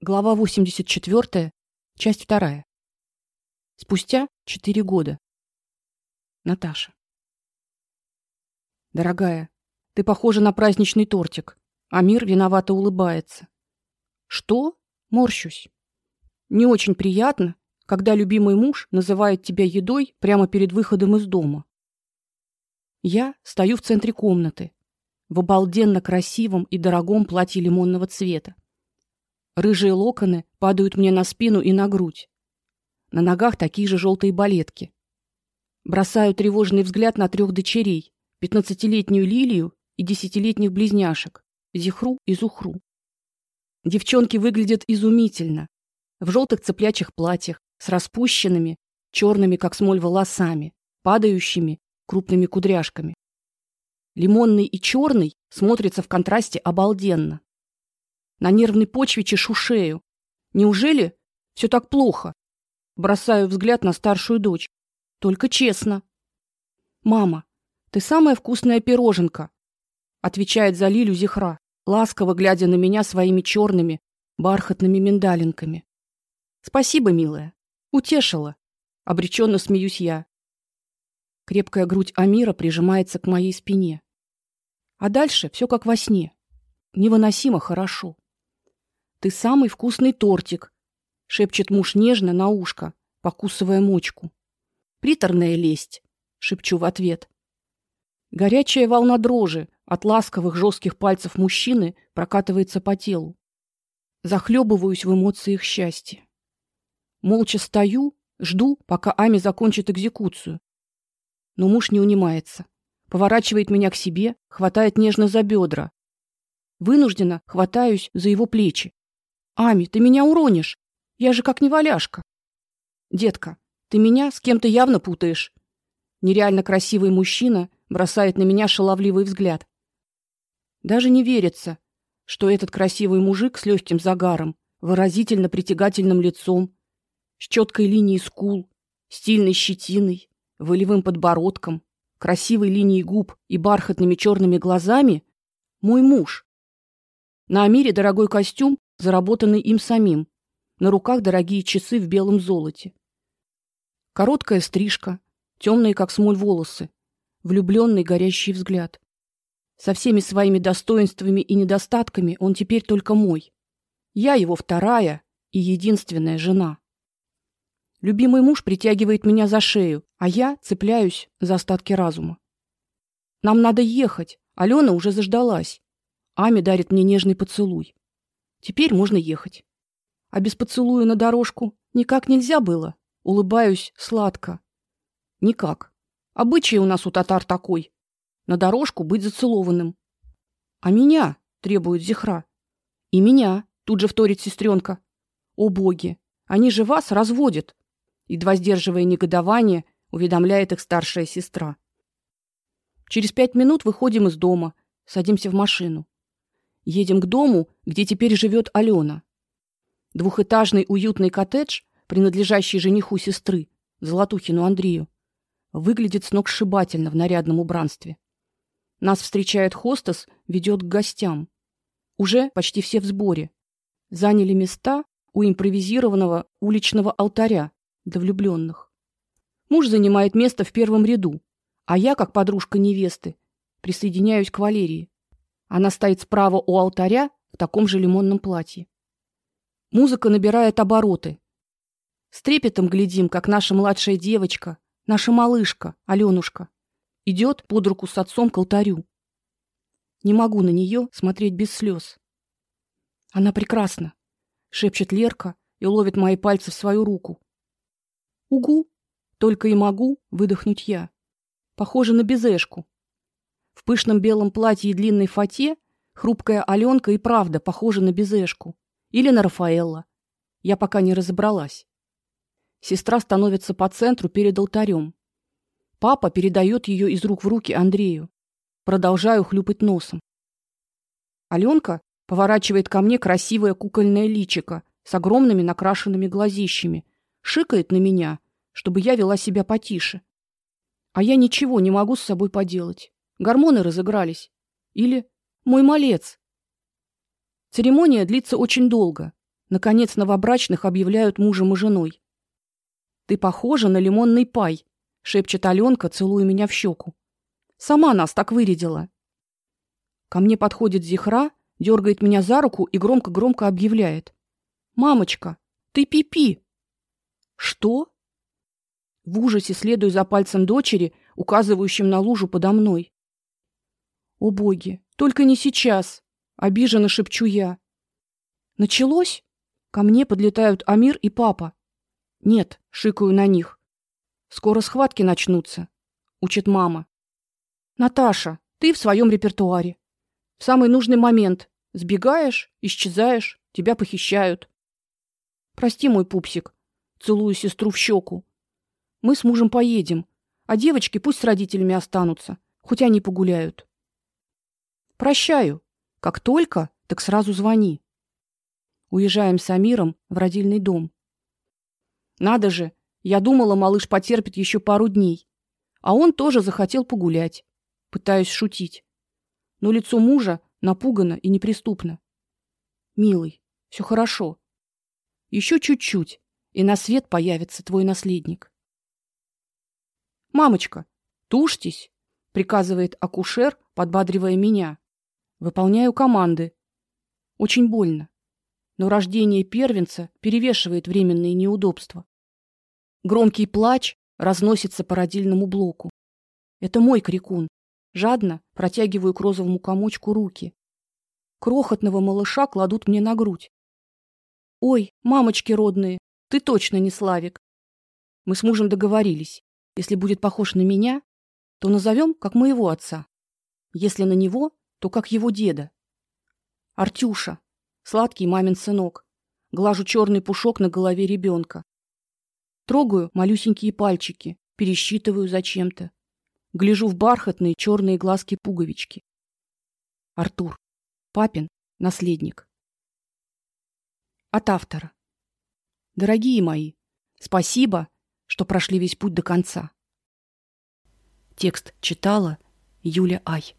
Глава 84, часть 2. Спустя четыре года. Наташа. Дорогая, ты похожа на праздничный тортик. Амир виновато улыбается. Что? Морщусь. Не очень приятно, когда любимый муж называет тебя едой прямо перед выходом из дома. Я стою в центре комнаты, в обалденно красивом и дорогом платье лимонного цвета Рыжие локоны падают мне на спину и на грудь. На ногах такие же желтые балетки. Бросаю тревожный взгляд на трех дочерей: пятнадцатилетнюю Лилию и десятилетних близняшек Зихру и Зухру. Девчонки выглядят изумительно. В желтых цыплячьих платьях с распущенными, черными как смоль волосами, падающими крупными кудряшками. Лимонный и черный смотрятся в контрасте обалденно. На нервной почве чешу шею. Неужели все так плохо? Бросаю взгляд на старшую дочь. Только честно. Мама, ты самая вкусная пироженка, отвечает за Лилю Зихра, ласково глядя на меня своими черными бархатными миндалинками. Спасибо, милая. Утешила. Обреченно смеюсь я. Крепкая грудь Амира прижимается к моей спине. А дальше все как во сне. Невыносимо хорошо. Ты самый вкусный тортик, шепчет муж нежно на ушко, покусывая мочку. Приторная лесть, шепчу в ответ. Горячая волна дрожи от ласковых жестких пальцев мужчины прокатывается по телу. Захлебываюсь в эмоциях счастья. Молча стою, жду, пока Ами закончит экзекуцию. Но муж не унимается. Поворачивает меня к себе, хватает нежно за бедра. Вынужденно хватаюсь за его плечи. Ами, ты меня уронишь. Я же как неваляшка. Детка, ты меня с кем-то явно путаешь. Нереально красивый мужчина бросает на меня шаловливый взгляд. Даже не верится, что этот красивый мужик с легким загаром, выразительно притягательным лицом, с четкой линией скул, стильной щетиной, волевым подбородком, красивой линией губ и бархатными черными глазами мой муж. На Амире дорогой костюм заработанный им самим. На руках дорогие часы в белом золоте. Короткая стрижка, темные как смоль волосы, влюбленный горящий взгляд. Со всеми своими достоинствами и недостатками он теперь только мой. Я его вторая и единственная жена. Любимый муж притягивает меня за шею, а я цепляюсь за остатки разума. Нам надо ехать. Алена уже заждалась. Ами дарит мне нежный поцелуй. Теперь можно ехать. А без поцелуя на дорожку никак нельзя было. Улыбаюсь сладко. Никак. Обычай у нас у татар такой: на дорожку быть зацелованным. А меня требует Зихра. И меня, тут же вторит сестренка. О боги, они же вас разводят. Едва сдерживая негодование, уведомляет их старшая сестра. Через пять минут выходим из дома, садимся в машину. Едем к дому, где теперь живет Алена. Двухэтажный уютный коттедж, принадлежащий жениху сестры, Золотухину Андрею, выглядит сногсшибательно в нарядном убранстве. Нас встречает хостес, ведет к гостям. Уже почти все в сборе. Заняли места у импровизированного уличного алтаря для влюбленных. Муж занимает место в первом ряду, а я, как подружка невесты, присоединяюсь к Валерии. Она стоит справа у алтаря в таком же лимонном платье. Музыка набирает обороты. С трепетом глядим, как наша младшая девочка, наша малышка, Алёнушка, идет под руку с отцом к алтарю. Не могу на нее смотреть без слез. Она прекрасна, шепчет Лерка и ловит мои пальцы в свою руку. Угу, только и могу выдохнуть я. Похоже на безешку. В пышном белом платье и длинной фате хрупкая Алёнка и правда похожа на Безешку или на Рафаэлла. Я пока не разобралась. Сестра становится по центру перед алтарем. Папа передает ее из рук в руки Андрею. Продолжаю хлюпать носом. Алёнка поворачивает ко мне красивое кукольное личико с огромными накрашенными глазищами, шикает на меня, чтобы я вела себя потише. А я ничего не могу с собой поделать. Гормоны разыгрались. Или мой малец. Церемония длится очень долго. Наконец новобрачных объявляют мужем и женой. Ты похожа на лимонный пай, шепчет Алёнка, целуя меня в щеку. Сама нас так вырядила. Ко мне подходит Зихра, дергает меня за руку и громко-громко объявляет: "Мамочка, ты пипи". -пи. Что? В ужасе следую за пальцем дочери, указывающим на лужу подо мной. О боги, только не сейчас, обиженно шепчу я. Началось? Ко мне подлетают Амир и папа. Нет, шикаю на них. Скоро схватки начнутся, учит мама. Наташа, ты в своем репертуаре. В самый нужный момент сбегаешь, исчезаешь, тебя похищают. Прости, мой пупсик. Целую сестру в щеку. Мы с мужем поедем, а девочки пусть с родителями останутся, хоть они погуляют. Прощаю. Как только, так сразу звони. Уезжаем с Амиром в родильный дом. Надо же, я думала, малыш потерпит еще пару дней, а он тоже захотел погулять. Пытаюсь шутить. Но лицо мужа напугано и неприступно. Милый, все хорошо. Еще чуть-чуть, и на свет появится твой наследник. Мамочка, тушьтесь, приказывает акушер, подбадривая меня. Выполняю команды. Очень больно. Но рождение первенца перевешивает временные неудобства. Громкий плач разносится по родильному блоку. Это мой крикун. Жадно протягиваю к розовому комочку руки. Крохотного малыша кладут мне на грудь. Ой, мамочки родные, ты точно не Славик. Мы с мужем договорились. Если будет похож на меня, то назовем как моего отца. Если на него, то как его деда. Артюша, сладкий мамин сынок. Глажу черный пушок на голове ребенка. Трогаю малюсенькие пальчики, пересчитываю зачем-то. Гляжу в бархатные черные глазки-пуговички. Артур, папин наследник. От автора. Дорогие мои, спасибо, что прошли весь путь до конца. Текст читала Юля Ай.